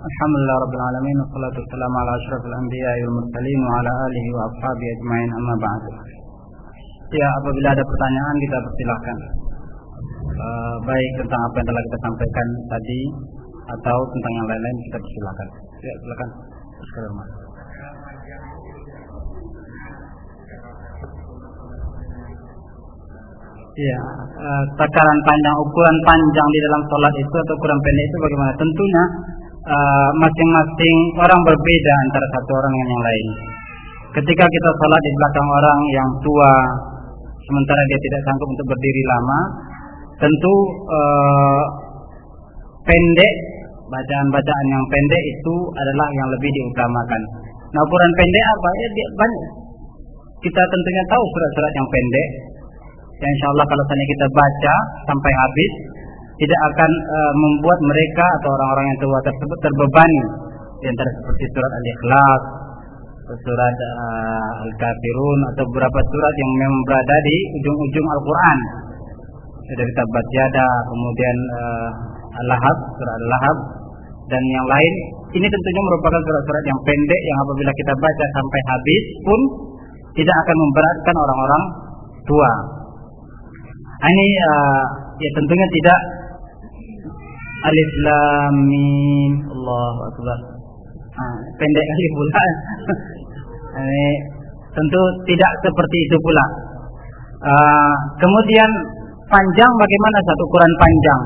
الحمد لله رب العالمين والصلاة والسلام على أشرف الأنبياء والمرسلين وعلى آله وأصحابه أجمعين أما بعد Ya, apabila ada pertanyaan kita persilahkan uh, Baik tentang apa yang telah kita sampaikan tadi Atau tentang yang lain-lain kita persilahkan Ya, silakan Iya, uh, takaran panjang, ukuran panjang di dalam sholat itu atau ukuran pendek itu bagaimana? Tentunya Eh, masing-masing uh, orang berbeda antara satu orang dengan yang lain. Ketika kita sholat di belakang orang yang tua, sementara dia tidak sanggup untuk berdiri lama, tentu uh, pendek bacaan-bacaan yang pendek itu adalah yang lebih diutamakan. Nah ukuran pendek apa? Ya dia banyak. Kita tentunya tahu surat-surat yang pendek. Yang insya Allah kalau misalnya kita baca sampai habis, tidak akan uh, membuat mereka atau orang-orang yang tua tersebut terbebani di antara seperti surat Al-Ikhlas, surat uh, Al-Kafirun atau beberapa surat yang memang berada di ujung-ujung Al-Qur'an. Dari Tabat Yada, kemudian uh, Al-Lahab, surat Al-Lahab dan yang lain. Ini tentunya merupakan surat-surat yang pendek yang apabila kita baca sampai habis pun tidak akan memberatkan orang-orang tua. Ini uh, ya tentunya tidak Alif Lam Mim Allah Akbar. Nah, pendek kali pula. Ini tentu tidak seperti itu pula. Uh, kemudian panjang bagaimana satu ukuran panjang?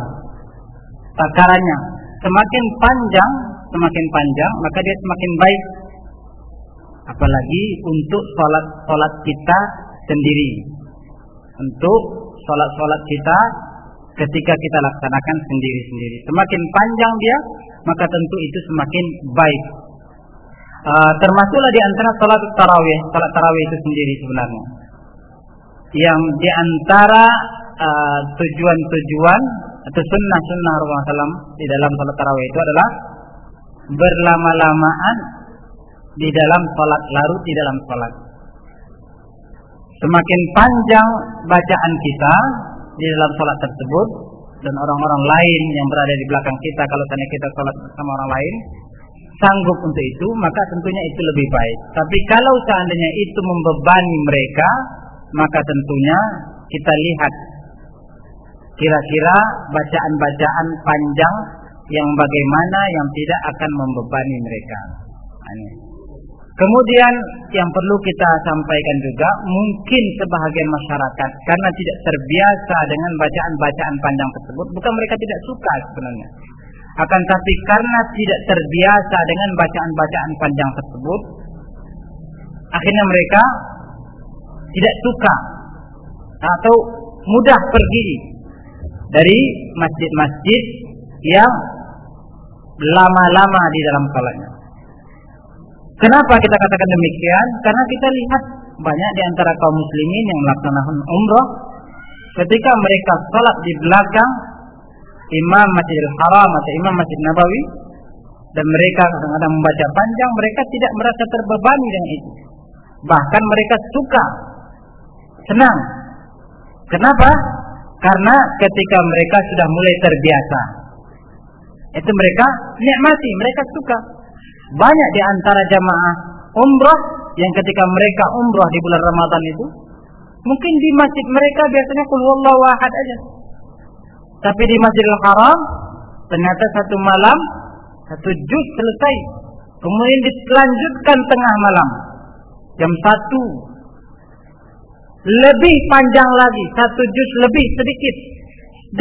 Takarannya semakin panjang, semakin panjang maka dia semakin baik. Apalagi untuk sholat sholat kita sendiri. Untuk sholat sholat kita ketika kita laksanakan sendiri-sendiri. Semakin panjang dia, maka tentu itu semakin baik. Uh, termasuklah di antara salat tarawih, salat tarawih itu sendiri sebenarnya. Yang di antara uh, tujuan-tujuan atau sunnah-sunnah Rasulullah SAW di dalam salat tarawih itu adalah berlama-lamaan di dalam salat larut di dalam salat. Semakin panjang bacaan kita, di dalam sholat tersebut dan orang-orang lain yang berada di belakang kita kalau tanya kita sholat bersama orang lain sanggup untuk itu maka tentunya itu lebih baik. Tapi kalau seandainya itu membebani mereka maka tentunya kita lihat kira-kira bacaan-bacaan panjang yang bagaimana yang tidak akan membebani mereka. Ini Kemudian yang perlu kita sampaikan juga mungkin sebahagian masyarakat karena tidak terbiasa dengan bacaan-bacaan panjang tersebut, bukan mereka tidak suka sebenarnya. Akan tapi karena tidak terbiasa dengan bacaan-bacaan panjang tersebut, akhirnya mereka tidak suka atau mudah pergi dari masjid-masjid yang lama-lama di dalam salatnya. Kenapa kita katakan demikian? Karena kita lihat banyak di antara kaum muslimin yang melaksanakan umroh ketika mereka sholat di belakang imam Masjidil Haram atau imam Masjid Nabawi dan mereka kadang-kadang membaca panjang, mereka tidak merasa terbebani dengan itu. Bahkan mereka suka, senang. Kenapa? Karena ketika mereka sudah mulai terbiasa, itu mereka nikmati, mereka suka. Banyak di antara jamaah umrah yang ketika mereka umrah di bulan Ramadan itu, mungkin di masjid mereka biasanya kul wallahu ahad aja. Tapi di Masjidil Haram ternyata satu malam satu juz selesai. Kemudian dilanjutkan tengah malam jam satu lebih panjang lagi satu juz lebih sedikit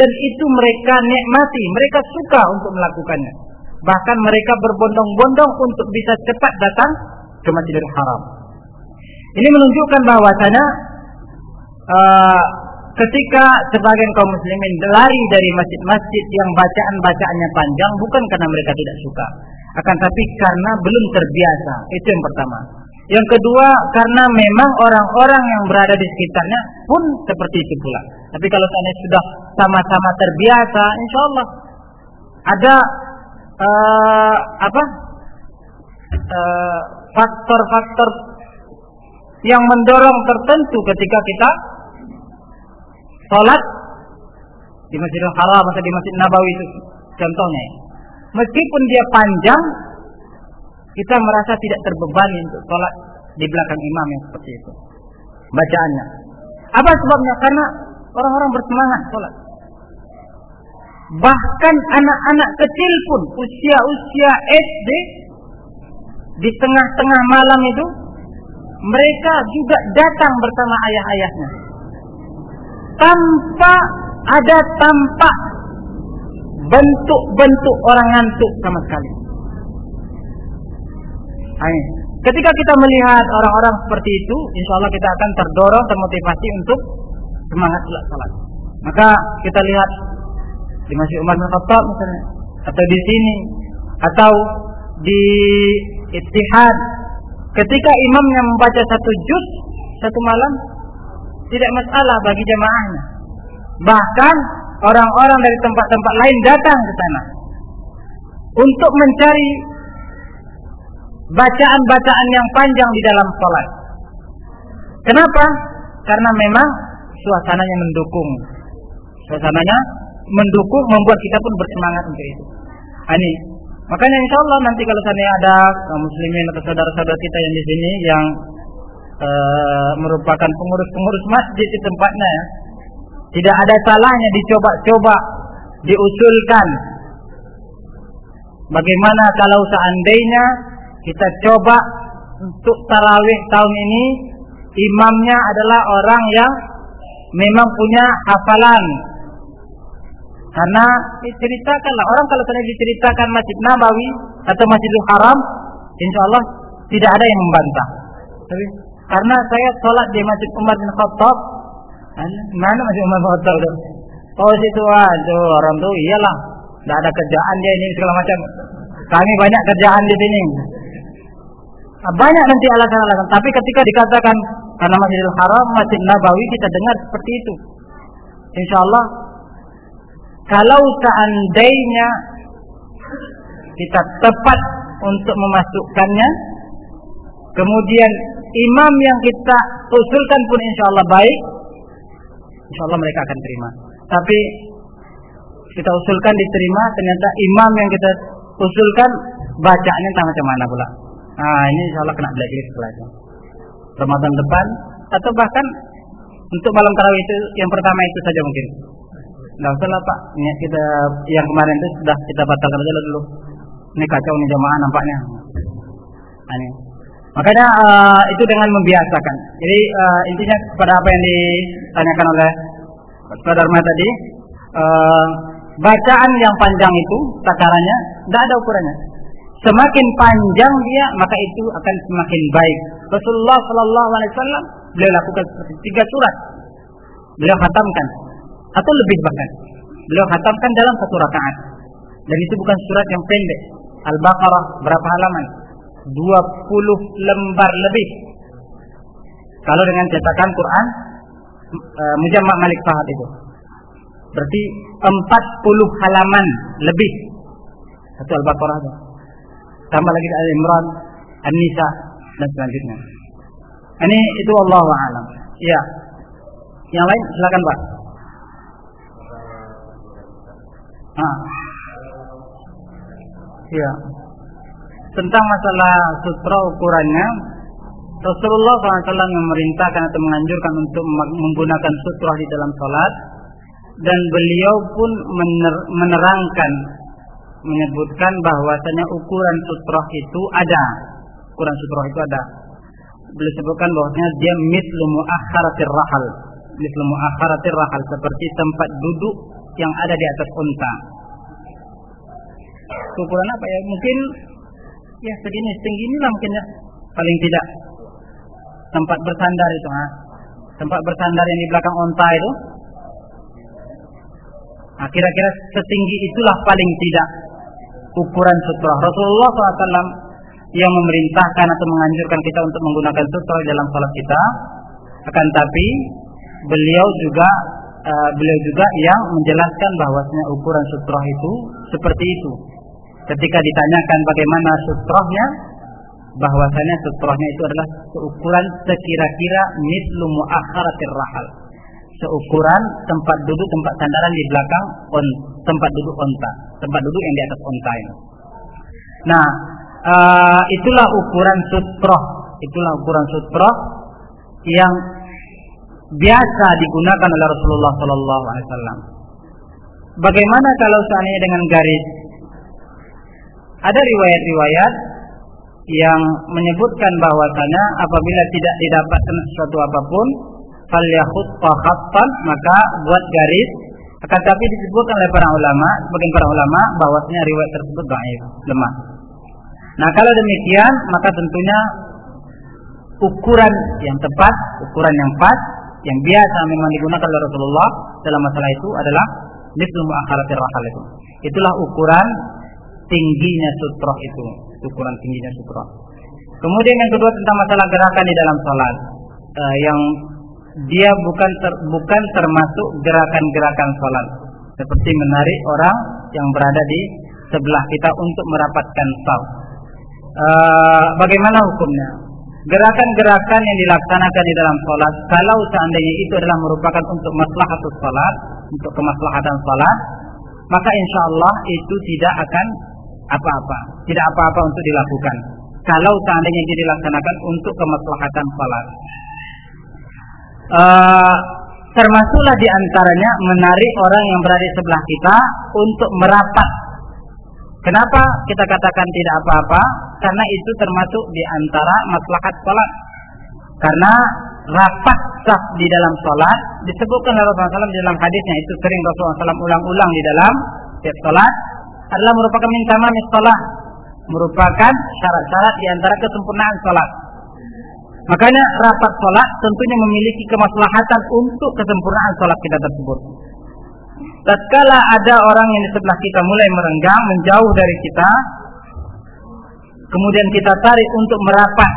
dan itu mereka nikmati mereka suka untuk melakukannya Bahkan mereka berbondong-bondong untuk bisa cepat datang ke Masjidil Haram. Ini menunjukkan bahwasanya uh, ketika sebagian kaum muslimin lari dari masjid-masjid yang bacaan-bacaannya panjang bukan karena mereka tidak suka, akan tapi karena belum terbiasa. Itu yang pertama. Yang kedua, karena memang orang-orang yang berada di sekitarnya pun seperti itu pula. Tapi kalau seandainya sudah sama-sama terbiasa, insya Allah ada uh, apa faktor-faktor uh, yang mendorong tertentu ketika kita sholat di Masjidil Haram atau di Masjid Nabawi itu contohnya meskipun dia panjang, kita merasa tidak terbebani untuk sholat di belakang imam yang seperti itu. Bacaannya. Apa sebabnya? Karena orang-orang bersemangat sholat. Bahkan anak-anak kecil pun usia-usia SD di tengah-tengah malam itu mereka juga datang bersama ayah-ayahnya tanpa ada tampak bentuk-bentuk orang ngantuk sama sekali. Ayo. Ketika kita melihat orang-orang seperti itu, insya Allah kita akan terdorong, termotivasi untuk semangat salat. Maka kita lihat di Masjid Umar bin Khattab misalnya, atau di sini, atau di Ittihad, ketika imamnya membaca satu juz satu malam, tidak masalah bagi jamaahnya. Bahkan orang-orang dari tempat-tempat lain datang ke sana untuk mencari bacaan-bacaan yang panjang di dalam sholat. Kenapa? Karena memang suasananya mendukung. Suasananya mendukung, membuat kita pun bersemangat untuk itu. Ah, ini makanya insya Allah nanti kalau sana ada muslimin atau saudara-saudara kita yang di sini yang e, merupakan pengurus-pengurus masjid di tempatnya, ya, tidak ada salahnya dicoba-coba, diusulkan. Bagaimana kalau seandainya kita coba untuk tarawih tahun ini imamnya adalah orang yang memang punya hafalan. Karena diceritakanlah orang kalau sudah diceritakan Masjid Nabawi atau Masjidil Haram, insya Allah tidak ada yang membantah. Tapi karena saya sholat di Masjid Umar bin Khattab, mana Masjid Umar bin Khattab itu? Oh situ aja orang tuh iyalah, tidak ada kerjaan dia ini segala macam. Kami banyak kerjaan di sini. Nah, banyak nanti alasan-alasan. Tapi ketika dikatakan karena Masjidil Haram, Masjid Nabawi kita dengar seperti itu. Insya Allah kalau seandainya kita tepat untuk memasukkannya, kemudian imam yang kita usulkan pun insya Allah baik, insya Allah mereka akan terima. Tapi kita usulkan diterima, ternyata imam yang kita usulkan bacaannya entah macam mana pula. Nah ini insya Allah kena setelah itu. Ramadan depan atau bahkan untuk malam tarawih itu yang pertama itu saja mungkin. Tidak usah Pak. Ini kita yang kemarin itu sudah kita batalkan aja dulu. Ini kacau nih jamaah nampaknya. Ini. Makanya uh, itu dengan membiasakan. Jadi uh, intinya pada apa yang ditanyakan oleh Pak Dharma tadi, uh, bacaan yang panjang itu takarannya tidak ada ukurannya. Semakin panjang dia, maka itu akan semakin baik. Rasulullah Shallallahu Alaihi Wasallam beliau lakukan seperti tiga surat. Beliau khatamkan atau lebih bahkan. Beliau khatamkan dalam satu rakaat. Dan itu bukan surat yang pendek. Al-Baqarah berapa halaman? 20 lembar lebih. Kalau dengan cetakan Quran e, Malik Fahad itu. Berarti 40 halaman lebih. Satu Al-Baqarah itu. Tambah lagi Al-Imran, An-Nisa dan selanjutnya. Ini itu Allah alam. Iya. Yang lain silakan Pak. Ah. Iya. Tentang masalah sutra ukurannya, Rasulullah SAW memerintahkan atau menganjurkan untuk menggunakan sutra di dalam sholat dan beliau pun mener menerangkan menyebutkan bahwasanya ukuran sutra itu ada ukuran sutra itu ada beliau sebutkan bahwasanya dia mislu muakharatir rahal mislu muakharatir rahal seperti tempat duduk yang ada di atas unta. Ukuran apa ya? Mungkin ya segini setinggi lah mungkin ya. Paling tidak. Tempat bersandar itu ha? tempat bersandar yang di belakang unta itu. Nah, kira-kira setinggi itulah paling tidak ukuran sutra Rasulullah SAW yang memerintahkan atau menganjurkan kita untuk menggunakan sutra dalam salat kita. Akan tapi beliau juga uh, beliau juga yang menjelaskan bahwasanya ukuran sutra itu seperti itu ketika ditanyakan bagaimana sutrohnya bahwasanya sutrohnya itu adalah ukuran sekira-kira mislu muakharatir rahal seukuran tempat duduk tempat sandaran di belakang on, tempat duduk onta, tempat duduk yang di atas onta ini. Nah, uh, itulah ukuran sutroh, itulah ukuran sutroh yang biasa digunakan oleh Rasulullah Sallallahu Alaihi Wasallam. Bagaimana kalau seandainya dengan garis? Ada riwayat-riwayat yang menyebutkan bahwasanya apabila tidak didapatkan sesuatu apa pun, falyahut khattan maka buat garis. Akan tapi disebutkan oleh para ulama, sebagian para ulama bahwasanya riwayat tersebut baik, lemah. Nah kalau demikian maka tentunya ukuran yang tepat, ukuran yang pas, yang biasa memang digunakan oleh Rasulullah dalam masalah itu adalah mislu muakharatir rahal itu. Itulah ukuran tingginya sutroh itu, ukuran tingginya sutroh. Kemudian yang kedua tentang masalah gerakan di dalam salat, uh, yang dia bukan ter, bukan termasuk gerakan-gerakan salat, seperti menarik orang yang berada di sebelah kita untuk merapatkan saf. Uh, bagaimana hukumnya? Gerakan-gerakan yang dilaksanakan di dalam sholat, kalau seandainya itu adalah merupakan untuk maslahatul sholat, untuk kemaslahatan sholat, maka insya Allah itu tidak akan apa-apa, tidak apa-apa untuk dilakukan. Kalau seandainya itu dilaksanakan untuk kemaslahatan sholat. Uh, termasuklah di antaranya menarik orang yang berada di sebelah kita untuk merapat Kenapa kita katakan tidak apa-apa? Karena itu termasuk di antara maslahat sholat. Karena rapat sah di dalam sholat disebutkan oleh Rasulullah SAW di dalam hadisnya itu sering Rasulullah SAW ulang-ulang di dalam setiap sholat adalah merupakan minta manis sholat merupakan syarat-syarat di antara kesempurnaan sholat. Makanya rapat sholat tentunya memiliki kemaslahatan untuk kesempurnaan sholat kita tersebut. Tatkala ada orang yang di sebelah kita mulai merenggang, menjauh dari kita, kemudian kita tarik untuk merapat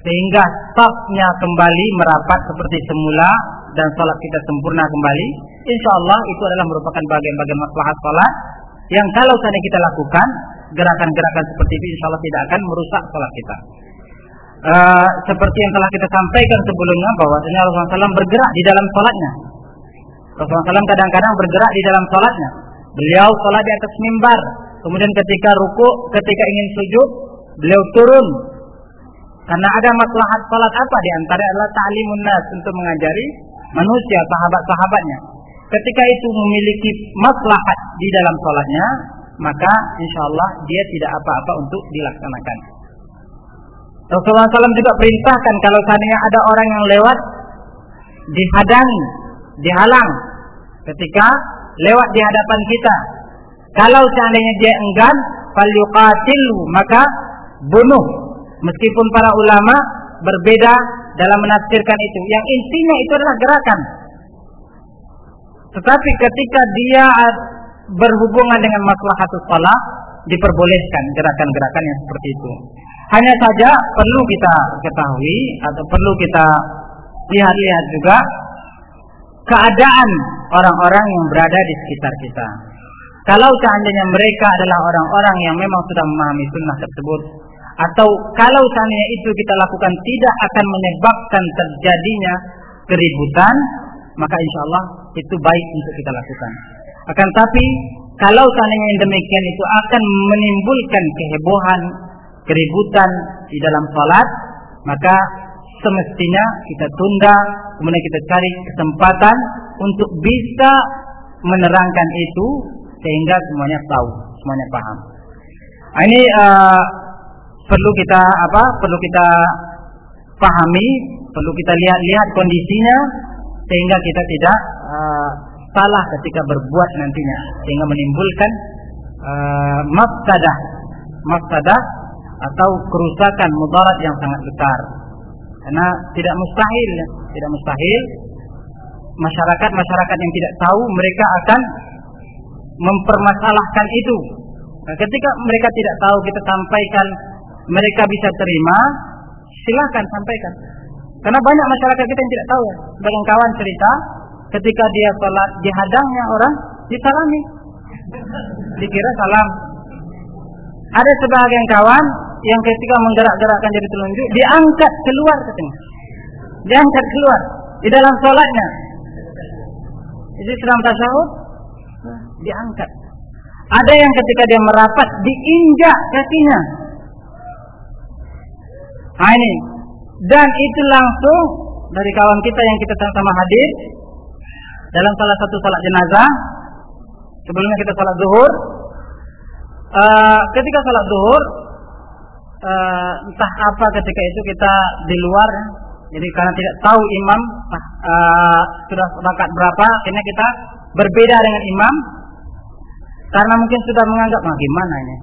sehingga safnya kembali merapat seperti semula dan salat kita sempurna kembali, insya Allah itu adalah merupakan bagian-bagian maslahat salat yang kalau tadi kita lakukan gerakan-gerakan seperti itu insya Allah tidak akan merusak salat kita. Uh, seperti yang telah kita sampaikan sebelumnya bahwa Rasulullah SAW bergerak di dalam salatnya Rasulullah SAW kadang-kadang bergerak di dalam sholatnya. Beliau sholat di atas mimbar. Kemudian ketika ruku, ketika ingin sujud, beliau turun. Karena ada maslahat sholat apa di antara adalah ta'limun nas untuk mengajari manusia, sahabat-sahabatnya. Ketika itu memiliki maslahat di dalam sholatnya, maka insya Allah dia tidak apa-apa untuk dilaksanakan. Rasulullah SAW juga perintahkan kalau seandainya ada orang yang lewat dihadang dihalang ketika lewat di hadapan kita. Kalau seandainya dia enggan, falyuqatilu, maka bunuh. Meskipun para ulama berbeda dalam menafsirkan itu. Yang intinya itu adalah gerakan. Tetapi ketika dia berhubungan dengan maslahatus salat, diperbolehkan gerakan-gerakan yang seperti itu. Hanya saja perlu kita ketahui atau perlu kita lihat-lihat juga keadaan orang-orang yang berada di sekitar kita. Kalau seandainya mereka adalah orang-orang yang memang sudah memahami sunnah tersebut, atau kalau seandainya itu kita lakukan tidak akan menyebabkan terjadinya keributan, maka insya Allah itu baik untuk kita lakukan. Akan tapi kalau seandainya yang demikian itu akan menimbulkan kehebohan, keributan di dalam salat, maka semestinya kita tunda, kemudian kita cari kesempatan untuk bisa menerangkan itu sehingga semuanya tahu, semuanya paham. Nah, ini uh, perlu kita apa? Perlu kita pahami, perlu kita lihat-lihat kondisinya sehingga kita tidak uh, salah ketika berbuat nantinya sehingga menimbulkan uh, mafsadah mafsadah atau kerusakan mudarat yang sangat besar karena tidak mustahil, tidak mustahil masyarakat-masyarakat yang tidak tahu mereka akan mempermasalahkan itu. Nah, ketika mereka tidak tahu kita sampaikan, mereka bisa terima, silahkan sampaikan. Karena banyak masyarakat kita yang tidak tahu. Sebagian kawan cerita, ketika dia sholat dihadangnya orang, disalami. Dikira salam. Ada sebagian kawan yang ketika menggerak-gerakkan jadi telunjuk diangkat keluar katanya. Diangkat keluar di dalam sholatnya. Itu sedang tasyahud diangkat. Ada yang ketika dia merapat diinjak kakinya. Nah ini dan itu langsung dari kawan kita yang kita sama-sama hadir dalam salah satu salat jenazah sebelumnya kita salat zuhur uh, ketika salat zuhur uh, entah apa ketika itu kita di luar jadi karena tidak tahu imam uh, sudah rakaat berapa akhirnya kita berbeda dengan imam. Karena mungkin sudah menganggap nah gimana ini?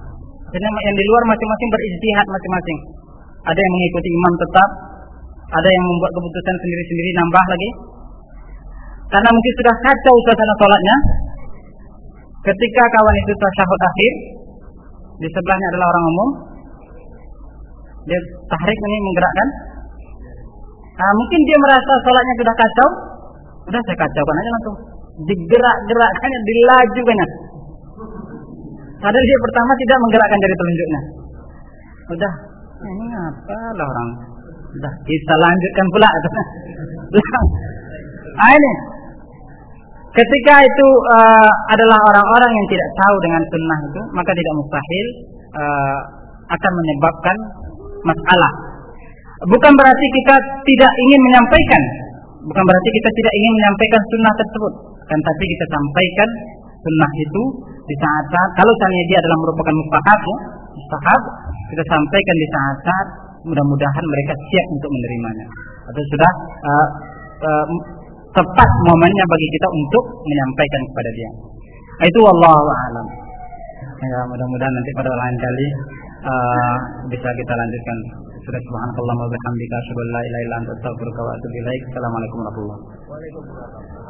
Akhirnya yang di luar masing-masing berijtihad masing-masing. Ada yang mengikuti imam tetap ada yang membuat keputusan sendiri-sendiri nambah lagi. Karena mungkin sudah kacau suasana sholatnya ketika kawan itu tasyahud akhir di sebelahnya adalah orang umum dia tahrik ini menggerakkan. Nah, mungkin dia merasa sholatnya sudah kacau. Udah saya kacaukan aja langsung. Digerak-gerakkannya dilajukannya. Padahal dia pertama tidak menggerakkan jari telunjuknya. Udah ini apa lah orang? Udah kita lanjutkan pula. Nah ini. Ketika itu uh, adalah orang-orang yang tidak tahu dengan sunnah itu maka tidak mustahil uh, akan menyebabkan masalah. Bukan berarti kita tidak ingin menyampaikan. Bukan berarti kita tidak ingin menyampaikan sunnah tersebut. Kan tapi kita sampaikan sunnah itu di saat-saat. Kalau misalnya dia adalah merupakan mustahab ya mustahab kita sampaikan di saat-saat mudah-mudahan mereka siap untuk menerimanya. Atau sudah uh, uh, tepat momennya bagi kita untuk menyampaikan kepada dia. Itu Allah alam. Ya mudah-mudahan nanti pada lain kali uh, bisa kita lanjutkan sudah subhanakallah wa bihamdika asyhadu an la ilaha illa anta astaghfiruka wa atubu ilaik. Assalamualaikum warahmatullahi wabarakatuh